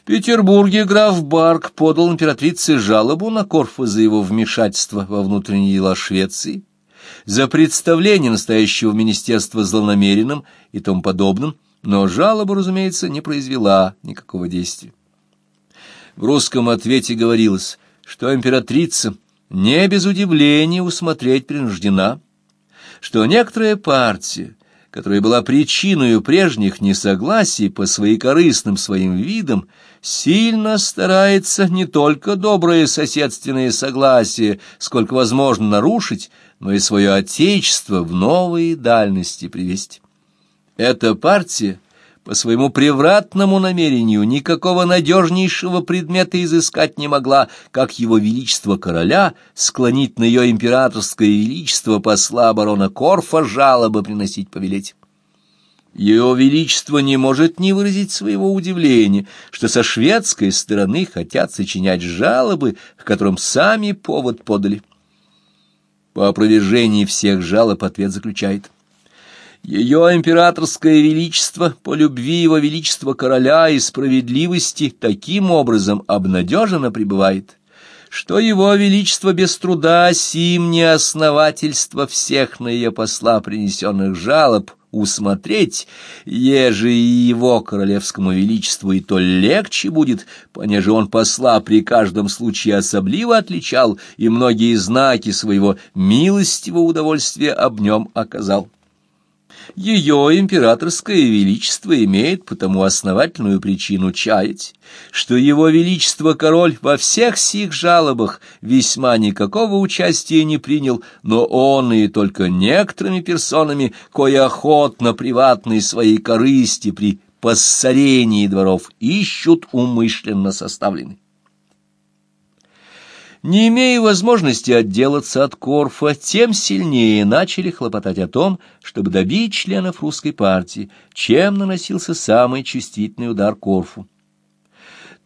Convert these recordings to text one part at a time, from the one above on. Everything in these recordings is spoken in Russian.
В Петербурге граф Барк подал императрице жалобу на Корфа за его вмешательство во внутренние дела Швеции, за представление настоящего министерства злонамеренным и тому подобным, но жалоба, разумеется, не произвела никакого действия. В русском ответе говорилось, что императрица не без удивления усмотреть принуждена, что некоторая партия, которая была причиной прежних несогласий по своекорыстным своим видам, сильно старается не только доброе соседственное согласие, сколько возможно нарушить, но и свое отечество в новые дальности привести. Эта партия по своему превратному намерению никакого надежнейшего предмета изыскать не могла, как его величество короля склонить на ее императорское величество посла барона Корфа жалобы приносить повелеть. Ее Величество не может не выразить своего удивления, что со шведской стороны хотят сочинять жалобы, к которым сами повод подали. По опровержении всех жалоб ответ заключает. Ее императорское величество по любви его величества короля и справедливости таким образом обнадеженно пребывает, что его величество без труда сим неосновательство всех на ее посла принесенных жалоб усмотреть, еже и его королевскому величеству и то легче будет, понеже он посла при каждом случае особливо отличал и многие знаки своего милостивого удовольствия об нем оказал. Ее императорское величество имеет потому основательную причину чаять, что его величество король во всех сих жалобах весьма никакого участия не принял, но он и только некоторыми персонами, кое охотно приватной своей корысти при поссорении дворов ищут умышленно составленный. Не имея возможности отделаться от Корфа, тем сильнее начали хлопотать о том, чтобы добить членов русской партии, чем наносился самый чувствительный удар Корфу.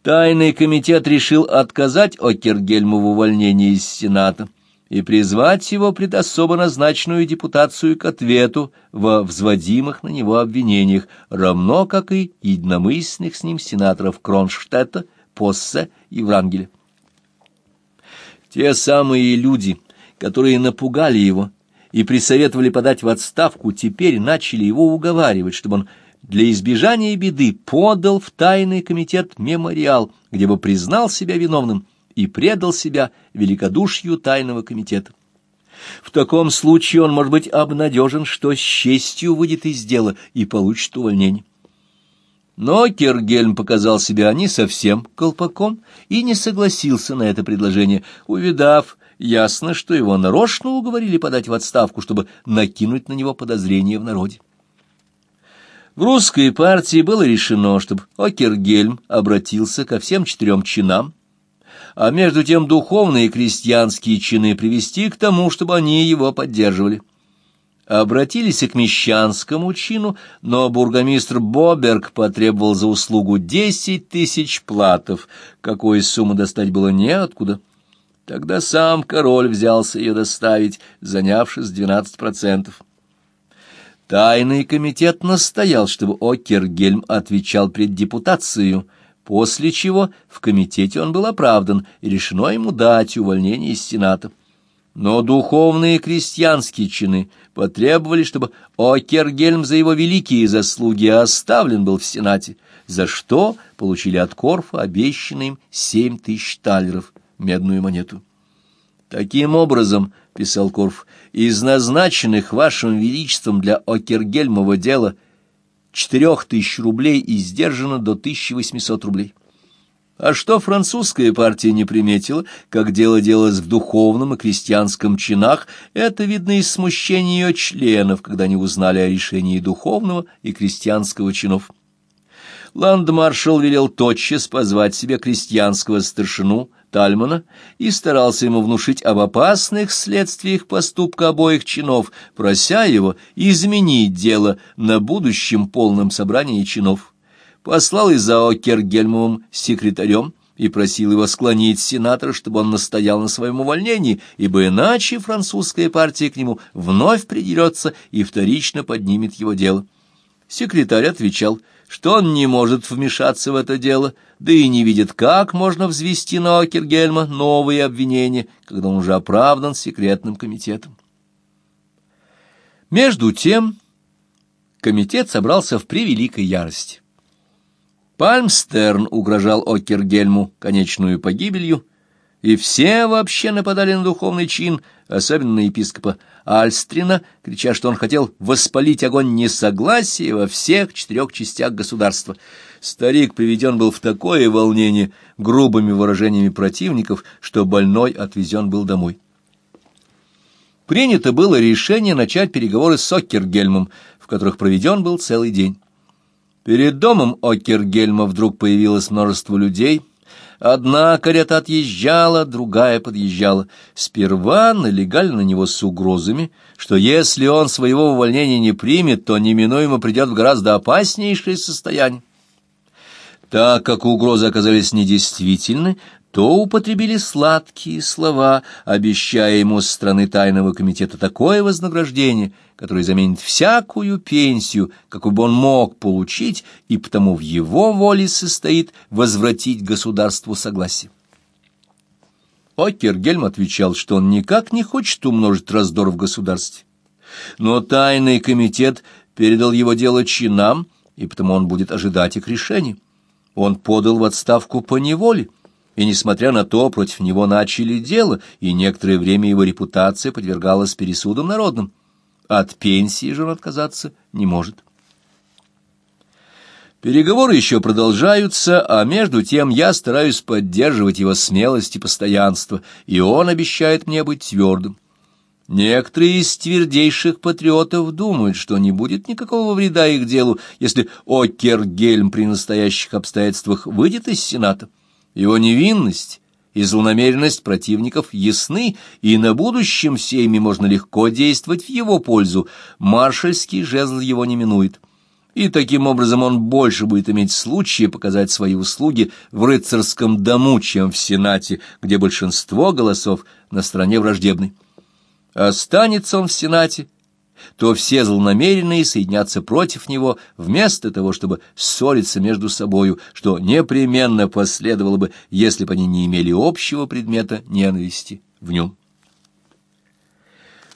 Тайный комитет решил отказать Окергельму в увольнении из Сената и призвать его пред особо назначенную депутацию к ответу во взводимых на него обвинениях, равно как и единомысленных с ним сенаторов Кронштадта, Поссе и Врангеля. Те самые люди, которые напугали его и присоветовали подать в отставку, теперь начали его уговаривать, чтобы он для избежания беды подал в тайный комитет мемориал, где бы признал себя виновным и предал себя великодушию тайного комитета. В таком случае он может быть обнадежен, что с честью выйдет из дела и получит увольнение. Но Кергельм показал себя не совсем колпаком и не согласился на это предложение, увидав ясно, что его нарочно уговорили подать в отставку, чтобы накинуть на него подозрения в народе. В русской партии было решено, чтобы Окергельм обратился ко всем четырем чинам, а между тем духовные и крестьянские чины привести к тому, чтобы они его поддерживали обратились и к мещанскому чину, но бургомистр Боберг потребовал за услугу десять тысяч платов, какой суммы достать было неоткуда. Тогда сам король взялся ее доставить, занявшись двенадцать процентов. Тайный комитет настоял, чтобы Окергельм отвечал пред депутацией, после чего в комитете он был оправдан и решено ему дать увольнение из Сената. Но духовные крестьянские чины потребовали, чтобы Окергельм за его великие заслуги оставлен был в Сенате, за что получили от Корфа обещанный им семь тысяч талеров, медную монету. «Таким образом, — писал Корф, — из назначенных вашим величеством для Окергельмова дела четырех тысяч рублей издержано до тысячи восьмисот рублей». А что французская партия не приметила, как дело делалось в духовном и крестьянском чинах, это видно из смущения ее членов, когда они узнали о решении духовного и крестьянского чинов. Ландмаршал велел тотчас позвать себе крестьянского старшину Тальмана и старался ему внушить об опасных следствиях поступка обоих чинов, прося его изменить дело на будущем полном собрании чинов послал и за Окергельмовым секретарем и просил его склонить сенатора, чтобы он настоял на своем увольнении, ибо иначе французская партия к нему вновь придерется и вторично поднимет его дело. Секретарь отвечал, что он не может вмешаться в это дело, да и не видит, как можно взвести на Окергельма новые обвинения, когда он уже оправдан секретным комитетом. Между тем комитет собрался в превеликой ярости. Пальмстерн угрожал Окергельму конечную погибелью, и все вообще нападали на духовный чин, особенно на епископа Альстрина, крича, что он хотел воспалить огонь несогласия во всех четырех частях государства. Старик приведен был в такое волнение грубыми выражениями противников, что больной отвезен был домой. Принято было решение начать переговоры с Оккергельмом, в которых проведен был целый день. Перед домом Оккергельма вдруг появилось множество людей — Одна карета отъезжала, другая подъезжала. Сперва налегали на него с угрозами, что если он своего увольнения не примет, то неминуемо придет в гораздо опаснейшее состояние. Так как угрозы оказались недействительны, то употребили сладкие слова, обещая ему со стороны тайного комитета такое вознаграждение, которое заменит всякую пенсию, какую бы он мог получить, и потому в его воле состоит возвратить государству согласие. Оккергельм отвечал, что он никак не хочет умножить раздор в государстве. Но тайный комитет передал его дело чинам, и потому он будет ожидать их решения. Он подал в отставку по неволе, и, несмотря на то, против него начали дело, и некоторое время его репутация подвергалась пересудам народным. От пенсии же он отказаться не может. Переговоры еще продолжаются, а между тем я стараюсь поддерживать его смелость и постоянство, и он обещает мне быть твердым. Некоторые из твердейших патриотов думают, что не будет никакого вреда их делу, если Оккергельм при настоящих обстоятельствах выйдет из Сената. Его невинность и злонамеренность противников ясны, и на будущем всеми можно легко действовать в его пользу. Маршальский жезл его не минует. И таким образом он больше будет иметь случая показать свои услуги в рыцарском дому, чем в Сенате, где большинство голосов на стороне враждебной. Останется он в Сенате, то все злонамеренные соединятся против него, вместо того, чтобы ссориться между собою, что непременно последовало бы, если бы они не имели общего предмета ненависти в нем.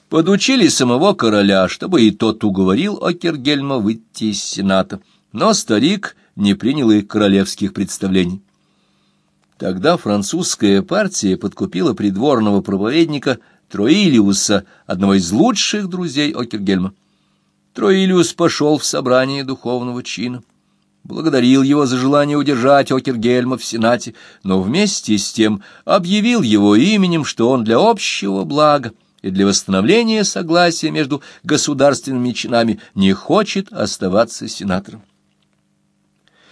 Подучили самого короля, чтобы и тот уговорил Окергельма выйти из сената, но старик не принял их королевских представлений. Тогда французская партия подкупила придворного проповедника Троилиуса, одного из лучших друзей Окергельма. Троилиус пошел в собрание духовного чина, благодарил его за желание удержать Окергельма в Сенате, но вместе с тем объявил его именем, что он для общего блага и для восстановления согласия между государственными чинами не хочет оставаться сенатором.